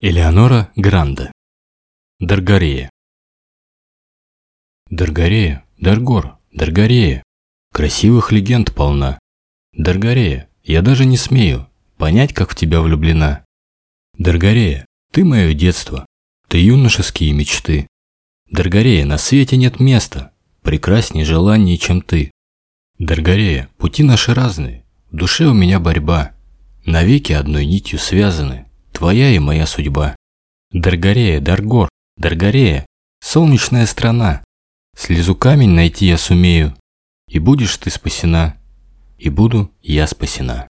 Элеонора Гранде. Даргарея. Даргарея, Даргор, Даргарея. Красивых легенд полна. Даргарея, я даже не смею понять, как в тебя влюблена. Даргарея, ты мое детство, ты юношеские мечты. Даргарея, на свете нет места, прекрасней желаний, чем ты. Даргарея, пути наши разные, в душе у меня борьба, навеки одной нитью связаны твоя и моя судьба. Даргарея, Даргор, Даргарея, солнечная страна. Слезу камень найти я сумею, и будешь ты спасена, и буду я спасена.